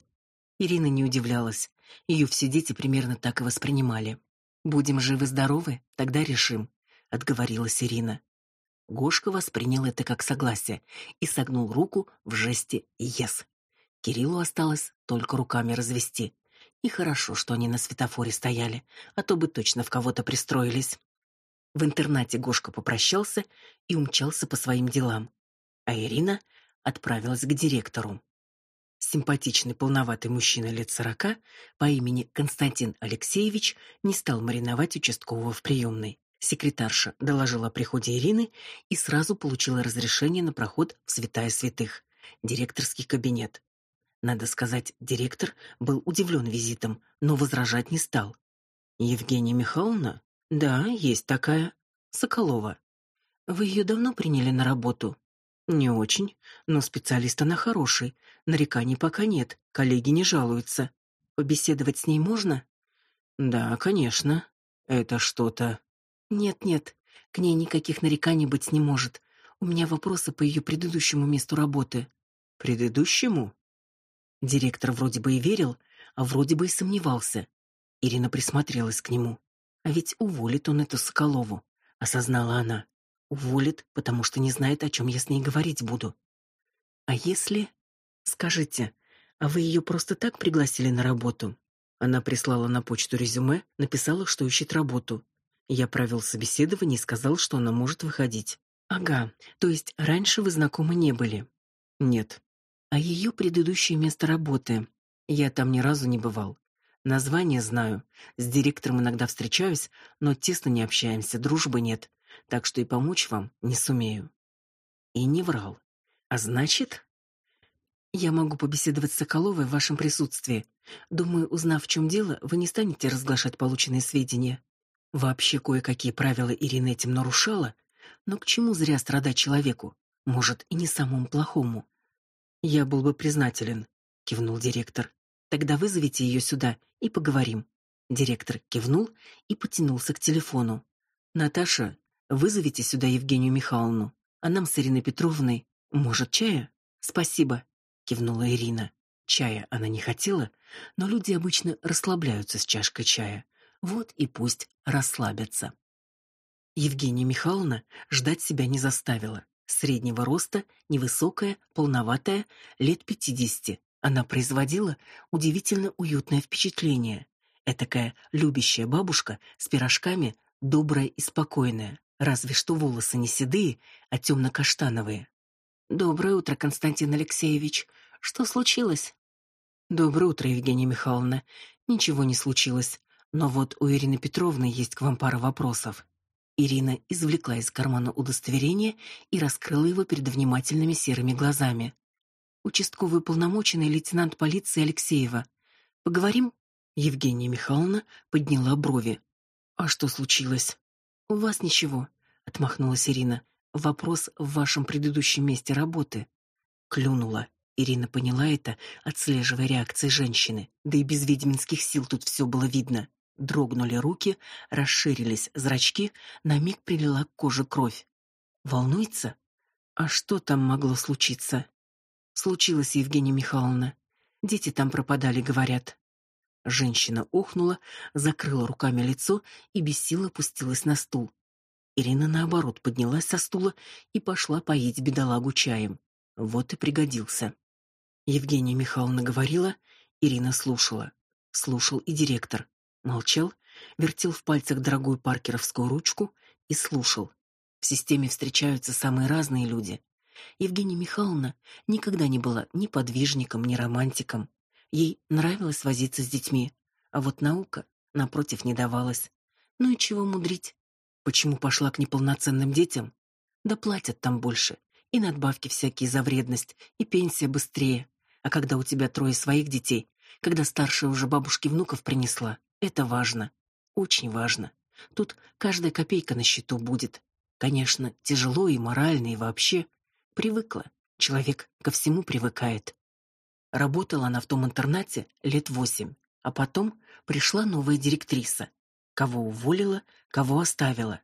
Ирина не удивлялась. Ее все дети примерно так и воспринимали. Будем живы-здоровы, тогда решим, отговорилась Ирина. Гошка воспринял это как согласие и согнул руку в жесте «Ес». Кириллу осталось только руками развести. И хорошо, что они на светофоре стояли, а то бы точно в кого-то пристроились. В интернате Гошка попрощался и умчался по своим делам, а Ирина отправилась к директору. Симпатичный полноватый мужчина лет сорока по имени Константин Алексеевич не стал мариновать участкового в приемной. Секретарша доложила о приходе Ирины и сразу получила разрешение на проход в святая святых директорский кабинет. Надо сказать, директор был удивлен визитом, но возражать не стал. Евгения Михайловна? Да, есть такая. Соколова. Вы ее давно приняли на работу? Не очень, но специалист она хороший. Нареканий пока нет, коллеги не жалуются. Побеседовать с ней можно? Да, конечно. Это что-то. Нет-нет, к ней никаких нареканий быть не может. У меня вопросы по ее предыдущему месту работы. Предыдущему? Директор вроде бы и верил, а вроде бы и сомневался. Ирина присмотрелась к нему. А ведь уволит он эту Соколову, осознала она. Уволит, потому что не знает, о чем я с ней говорить буду. А если... Скажите, а вы ее просто так пригласили на работу? Она прислала на почту резюме, написала, что ищет работу. Я провел собеседование и сказал, что она может выходить. Ага, то есть раньше вы знакомы не были? Нет. А ее предыдущее место работы? Я там ни разу не бывал. Название знаю. С директором иногда встречаюсь, но тесно не общаемся, дружбы нет так что и помочь вам не сумею. И не врал. А значит, Я могу побеседовать с Соколовой в вашем присутствии. Думаю, узнав, в чем дело, вы не станете разглашать полученные сведения. Вообще кое-какие правила Ирина этим нарушала, но к чему зря страдать человеку? Может, и не самому плохому. Я был бы признателен, кивнул директор. Тогда вызовите ее сюда и поговорим. Директор кивнул и потянулся к телефону. Наташа, вызовите сюда Евгению Михайловну. А нам с Ириной Петровной, может, чая? Спасибо, кивнула Ирина. Чая она не хотела, но люди обычно расслабляются с чашкой чая. Вот и пусть расслабятся. Евгения Михайловна ждать себя не заставила. Среднего роста, невысокая, полноватая, лет пятидесяти. Она производила удивительно уютное впечатление. Этакая любящая бабушка с пирожками, добрая и спокойная. Разве что волосы не седые, а темно-каштановые. Доброе утро, Константин Алексеевич. Что случилось? Доброе утро, Евгения Михайловна. Ничего не случилось. Но вот у Ирины Петровны есть к вам пара вопросов. Ирина извлекла из кармана удостоверение и раскрыла его перед внимательными серыми глазами. Участковый полномоченный лейтенант полиции Алексеева. Поговорим? Евгения Михайловна подняла брови. А что случилось? У вас ничего, отмахнулась Ирина. Вопрос в вашем предыдущем месте работы. Клюнула. Ирина поняла это, отслеживая реакции женщины. Да и без ведьминских сил тут все было видно. Дрогнули руки, расширились зрачки, на миг прилила к коже кровь. Волнуется? А что там могло случиться? Случилось, Евгения Михайловна. Дети там пропадали, говорят. Женщина охнула, закрыла руками лицо и без сил опустилась на стул. Ирина наоборот поднялась со стула и пошла поить бедолагу чаем. Вот и пригодился. Евгения Михайловна говорила, Ирина слушала. Слушал и директор молчал, вертел в пальцах дорогую паркеровскую ручку и слушал. В системе встречаются самые разные люди. Евгения Михайловна никогда не была ни подвижником, ни романтиком. Ей нравилось возиться с детьми, а вот наука напротив не давалась. Ну и чего мудрить? Почему пошла к неполноценным детям? Да платят там больше, и надбавки всякие за вредность, и пенсия быстрее. А когда у тебя трое своих детей, когда старшая уже бабушке внуков принесла, это важно, очень важно. Тут каждая копейка на счету будет. Конечно, тяжело и морально, и вообще. Привыкла. Человек ко всему привыкает. Работала она в том интернате лет восемь, а потом пришла новая директриса. Кого уволила, кого оставила.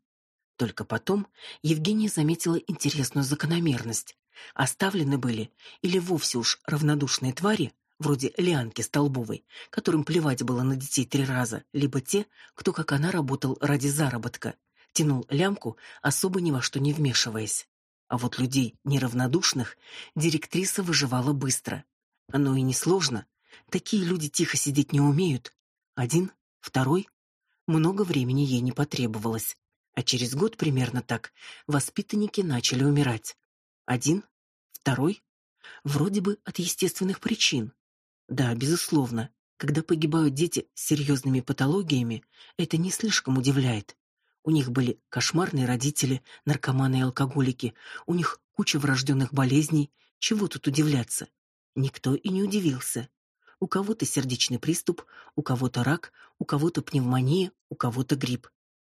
Только потом Евгения заметила интересную закономерность. Оставлены были или вовсе уж равнодушные твари, вроде Лианки Столбовой, которым плевать было на детей три раза, либо те, кто, как она, работал ради заработка, тянул лямку, особо ни во что не вмешиваясь. А вот людей неравнодушных директриса выживала быстро. Оно и не сложно. Такие люди тихо сидеть не умеют. Один, второй. Много времени ей не потребовалось. А через год примерно так воспитанники начали умирать. Один, второй. Вроде бы от естественных причин. Да, безусловно, когда погибают дети с серьезными патологиями, это не слишком удивляет. У них были кошмарные родители, наркоманы и алкоголики, у них куча врожденных болезней, чего тут удивляться? Никто и не удивился. У кого-то сердечный приступ, у кого-то рак, у кого-то пневмония, у кого-то грипп.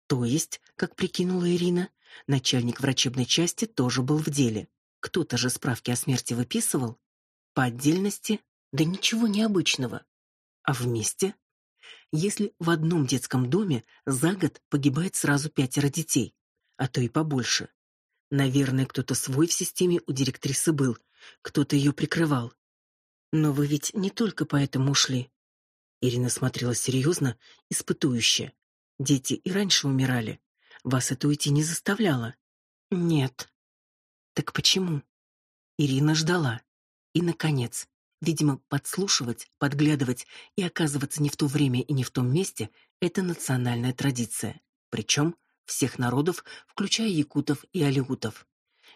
То есть, как прикинула Ирина, начальник врачебной части тоже был в деле. Кто-то же справки о смерти выписывал. По отдельности да ничего необычного. А вместе? Если в одном детском доме за год погибает сразу пятеро детей, а то и побольше. Наверное, кто-то свой в системе у директрисы был, кто-то ее прикрывал. Но вы ведь не только поэтому ушли. Ирина смотрела серьезно, испытующе. Дети и раньше умирали. Вас это уйти не заставляло? Нет. Так почему? Ирина ждала. И наконец, Видимо, подслушивать, подглядывать и оказываться не в то время и не в том месте это национальная традиция, причем всех народов, включая якутов и алеутов.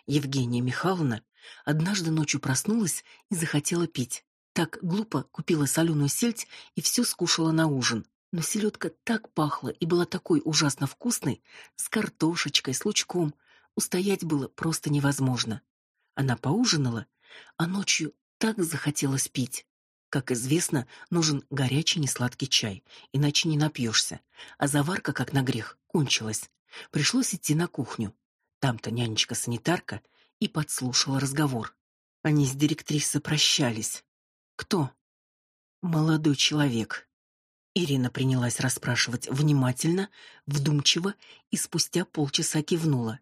Евгения Михайловна однажды ночью проснулась и захотела пить. Так глупо купила соленую сельдь и все скушала на ужин. Но селедка так пахла и была такой ужасно вкусной, с картошечкой, с лучком, устоять было просто невозможно. Она поужинала, а ночью Так захотелось пить. Как известно, нужен горячий несладкий чай, иначе не напьешься. А заварка, как на грех, кончилась. Пришлось идти на кухню. Там-то нянечка-санитарка и подслушала разговор. Они с директрисой прощались. Кто? Молодой человек. Ирина принялась расспрашивать внимательно, вдумчиво и спустя полчаса кивнула.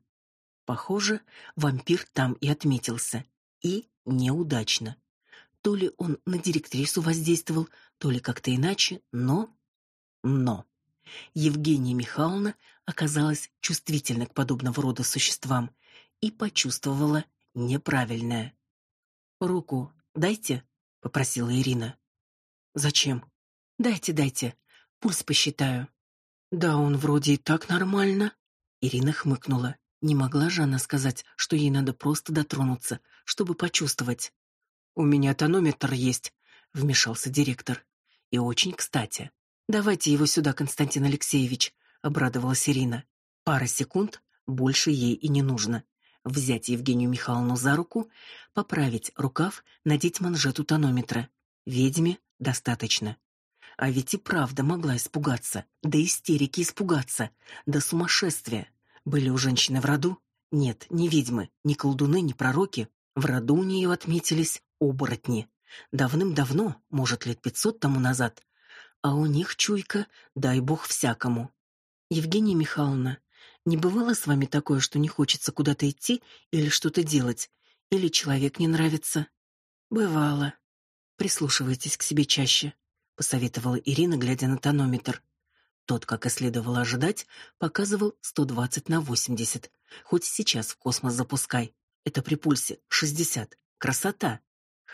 Похоже, вампир там и отметился. И неудачно. То ли он на директрису воздействовал, то ли как-то иначе, но... Но... Евгения Михайловна оказалась чувствительна к подобного рода существам и почувствовала неправильное. «Руку дайте», — попросила Ирина. «Зачем?» «Дайте, дайте. Пульс посчитаю». «Да он вроде и так нормально». Ирина хмыкнула. Не могла же она сказать, что ей надо просто дотронуться, чтобы почувствовать. «У меня тонометр есть», — вмешался директор. «И очень кстати. Давайте его сюда, Константин Алексеевич», — обрадовалась Ирина. Пара секунд, больше ей и не нужно взять Евгению Михайловну за руку, поправить рукав, надеть манжету тонометра. Ведьме достаточно. А ведь и правда могла испугаться, до истерики испугаться, до сумасшествия. Были у женщины в роду? Нет, не ведьмы, ни колдуны, ни пророки. В роду у нее отметились оборотни. Давным-давно, может, лет пятьсот тому назад. А у них чуйка, дай бог всякому. Евгения Михайловна, не бывало с вами такое, что не хочется куда-то идти или что-то делать, или человек не нравится? Бывало. Прислушивайтесь к себе чаще, посоветовала Ирина, глядя на тонометр. Тот, как и следовало ожидать, показывал 120 на 80. Хоть сейчас в космос запускай. Это при пульсе 60. Красота.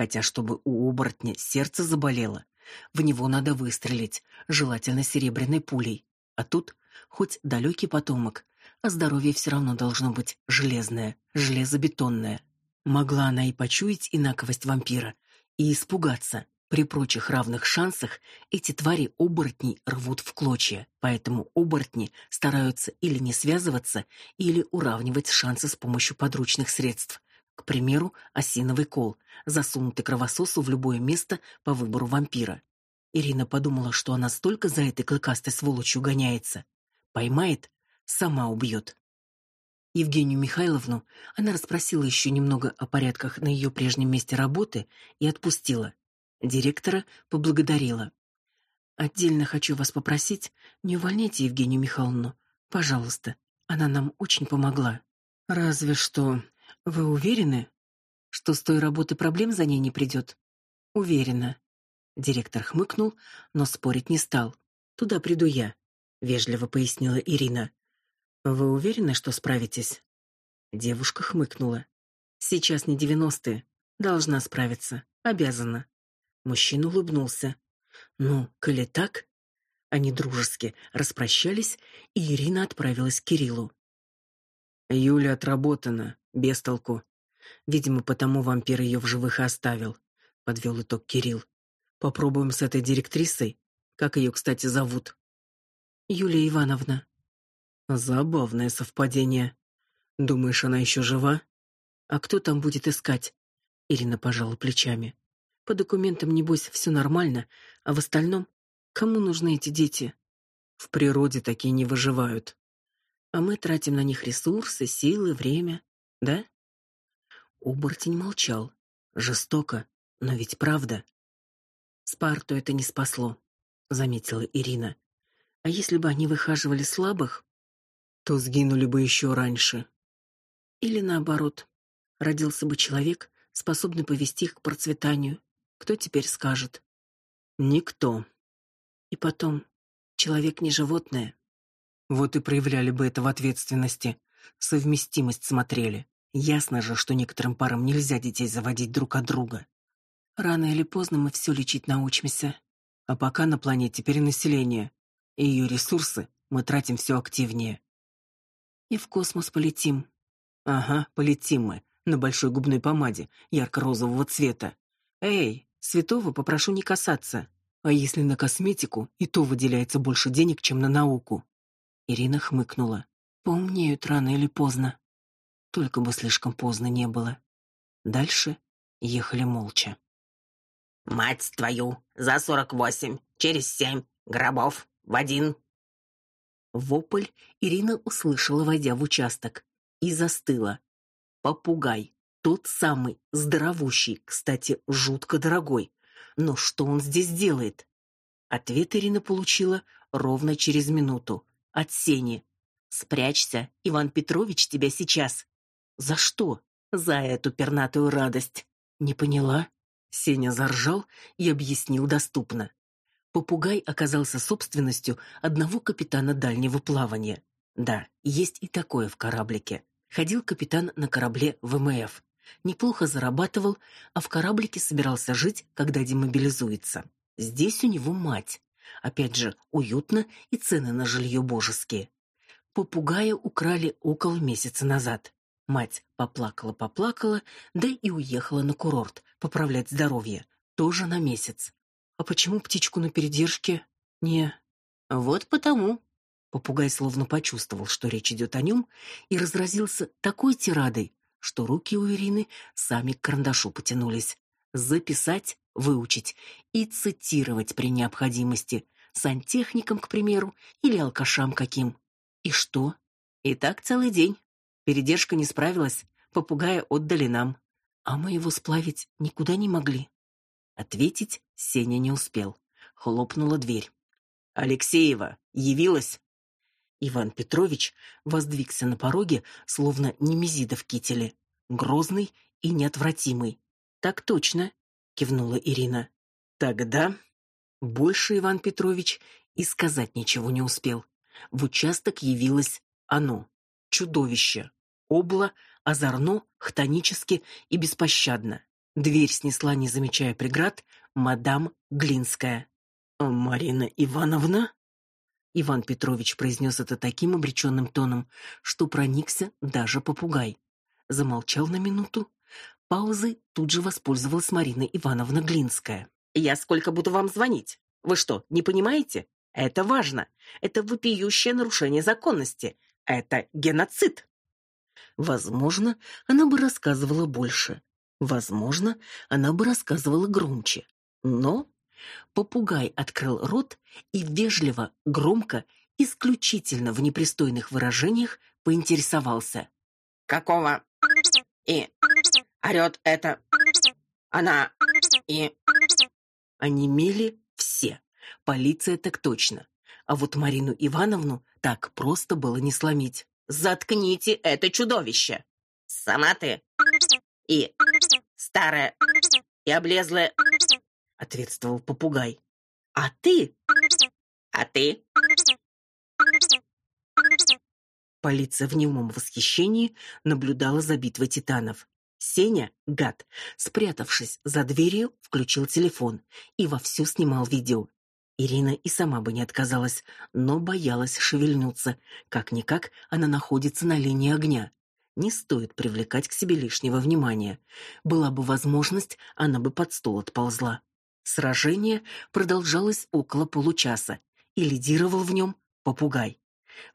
Хотя чтобы у оборотня сердце заболело, в него надо выстрелить, желательно серебряной пулей. А тут хоть далекий потомок, а здоровье все равно должно быть железное, железобетонное. Могла она и почуять инаковость вампира, и испугаться. При прочих равных шансах эти твари оборотней рвут в клочья, поэтому оборотни стараются или не связываться, или уравнивать шансы с помощью подручных средств. К примеру, осиновый кол, засунутый кровососу в любое место по выбору вампира. Ирина подумала, что она столько за этой клыкастой сволочью гоняется. Поймает, сама убьет. Евгению Михайловну она расспросила еще немного о порядках на ее прежнем месте работы и отпустила. Директора поблагодарила. Отдельно хочу вас попросить, не увольняйте Евгению Михайловну, пожалуйста. Она нам очень помогла. Разве что вы уверены, что с той работы проблем за ней не придет?» Уверена. Директор хмыкнул, но спорить не стал. Туда приду я, вежливо пояснила Ирина. Вы уверены, что справитесь? Девушка хмыкнула. Сейчас не девяностые. Должна справиться. Обязана. Мужчина улыбнулся. Ну, коли так, они дружески распрощались, и Ирина отправилась к Кириллу. Юля отработана, без толку. Видимо, потому вампир ее в живых и оставил, подвел итог Кирилл. Попробуем с этой директрисой, как ее, кстати, зовут. Юлия Ивановна. Забавное совпадение. Думаешь, она еще жива? А кто там будет искать? Ирина пожала плечами. По документам небось все нормально, а в остальном кому нужны эти дети? В природе такие не выживают. А мы тратим на них ресурсы, силы, время, да? Оборотень молчал. Жестоко, но ведь правда. Спарту это не спасло, заметила Ирина. А если бы они выхаживали слабых, то сгинули бы еще раньше. Или наоборот, родился бы человек, способный повести их к процветанию. Кто теперь скажет? Никто. И потом, человек не животное. Вот и проявляли бы это в ответственности, совместимость смотрели. Ясно же, что некоторым парам нельзя детей заводить друг от друга. Рано или поздно мы все лечить научимся. А пока на планете перенаселение, и ее ресурсы мы тратим все активнее и в космос полетим. Ага, полетим мы на большой губной помаде ярко-розового цвета. Эй, святого попрошу не касаться. А если на косметику, и то выделяется больше денег, чем на науку. Ирина хмыкнула. Поумнеют рано или поздно. Только бы слишком поздно не было. Дальше ехали молча. Мать твою, за сорок восемь, через семь, гробов, в один. Вопль Ирина услышала, войдя в участок, и застыла. Попугай, тот самый, здоровущий, кстати, жутко дорогой. Но что он здесь делает? Ответ Ирина получила ровно через минуту от Сени. Спрячься, Иван Петрович тебя сейчас. За что? За эту пернатую радость. Не поняла? Сеня заржал и объяснил доступно. Попугай оказался собственностью одного капитана дальнего плавания. Да, есть и такое в кораблике. Ходил капитан на корабле ВМФ. Неплохо зарабатывал, а в кораблике собирался жить, когда демобилизуется. Здесь у него мать. Опять же, уютно и цены на жилье божеские. Попугая украли около месяца назад. Мать поплакала-поплакала, да и уехала на курорт поправлять здоровье, тоже на месяц. А почему птичку на передержке? Не. Вот потому. Попугай словно почувствовал, что речь идет о нем, и разразился такой тирадой, что руки у Ирины сами к карандашу потянулись. Записать, выучить и цитировать при необходимости, сантехникам, к примеру, или алкашам каким. И что? И так целый день. Передержка не справилась, попугая отдали нам, а мы его сплавить никуда не могли. Ответить Сеня не успел. Хлопнула дверь. Алексеева явилась. Иван Петрович воздвигся на пороге, словно немезида в кителе, грозный и неотвратимый. Так точно, кивнула Ирина. Тогда больше Иван Петрович и сказать ничего не успел. В участок явилось оно, чудовище, обло, озорно, хтонически и беспощадно. Дверь снесла, не замечая преград, мадам Глинская. Марина Ивановна Иван Петрович произнес это таким обреченным тоном, что проникся даже попугай. Замолчал на минуту. Паузой тут же воспользовалась Марина Ивановна Глинская. Я сколько буду вам звонить? Вы что, не понимаете? Это важно. Это вопиющее нарушение законности. Это геноцид. Возможно, она бы рассказывала больше. Возможно, она бы рассказывала громче. Но попугай открыл рот и вежливо, громко, исключительно в непристойных выражениях поинтересовался: "Какого и орёт это она и онемели все. Полиция так точно. А вот Марину Ивановну так просто было не сломить. Заткните это чудовище. Сама ты и старая и облезлая, ответствовал попугай. А ты? А ты? Полиция в немом восхищении наблюдала за битвой титанов. Сеня, гад, спрятавшись за дверью, включил телефон и вовсю снимал видео. Ирина и сама бы не отказалась, но боялась шевельнуться. Как-никак она находится на линии огня. Не стоит привлекать к себе лишнего внимания. Была бы возможность, она бы под стол отползла. Сражение продолжалось около получаса, и лидировал в нем попугай.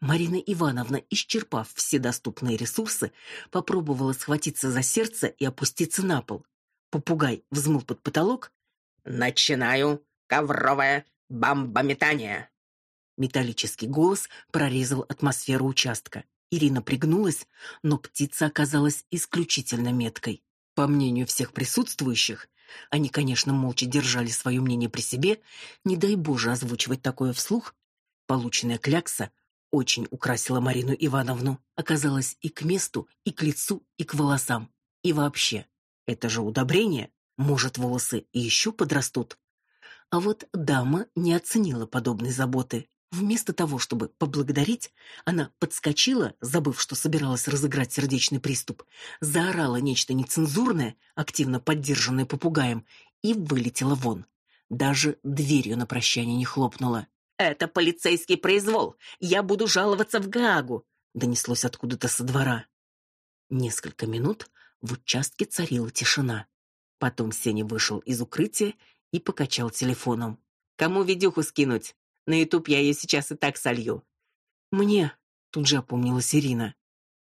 Марина Ивановна, исчерпав все доступные ресурсы, попробовала схватиться за сердце и опуститься на пол. Попугай взмыл под потолок. «Начинаю ковровое бомбометание!» Металлический голос прорезал атмосферу участка. Ирина пригнулась, но птица оказалась исключительно меткой. По мнению всех присутствующих, они, конечно, молча держали свое мнение при себе, не дай боже озвучивать такое вслух, полученная клякса очень украсила Марину Ивановну, оказалась и к месту, и к лицу, и к волосам. И вообще, это же удобрение, может, волосы и еще подрастут. А вот дама не оценила подобной заботы. Вместо того, чтобы поблагодарить, она подскочила, забыв, что собиралась разыграть сердечный приступ, заорала нечто нецензурное, активно поддержанное попугаем, и вылетела вон. Даже дверью на прощание не хлопнула. Это полицейский произвол. Я буду жаловаться в Гаагу, донеслось откуда-то со двора. Несколько минут в участке царила тишина. Потом Сеня вышел из укрытия и покачал телефоном. Кому видюху скинуть? На YouTube я ее сейчас и так солью. Мне, тут же опомнилась Ирина.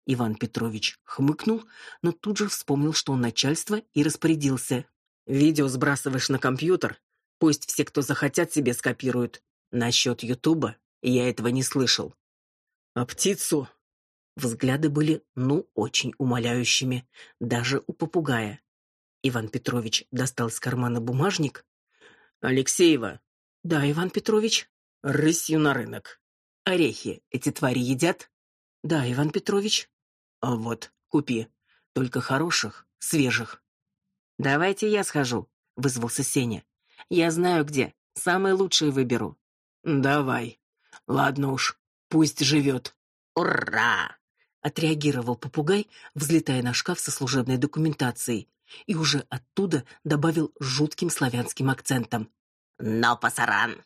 Иван Петрович хмыкнул, но тут же вспомнил, что он начальство, и распорядился: Видео сбрасываешь на компьютер, пусть все, кто захотят, себе скопируют. Насчет Ютуба я этого не слышал. А птицу? Взгляды были, ну, очень умоляющими, даже у попугая. Иван Петрович достал из кармана бумажник. Алексеева. Да, Иван Петрович. Рысью на рынок. Орехи эти твари едят? Да, Иван Петрович. А вот, купи. Только хороших, свежих. Давайте я схожу, вызвался Сеня. Я знаю где. Самые лучшие выберу. Давай. Ладно уж, пусть живет. Ура! отреагировал попугай, взлетая на шкаф со служебной документацией, и уже оттуда добавил жутким славянским акцентом: "Но пасаран,